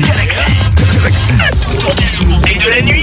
Galaxy. Galaxy. Galaxy. À tout temps du jour et de la nuit.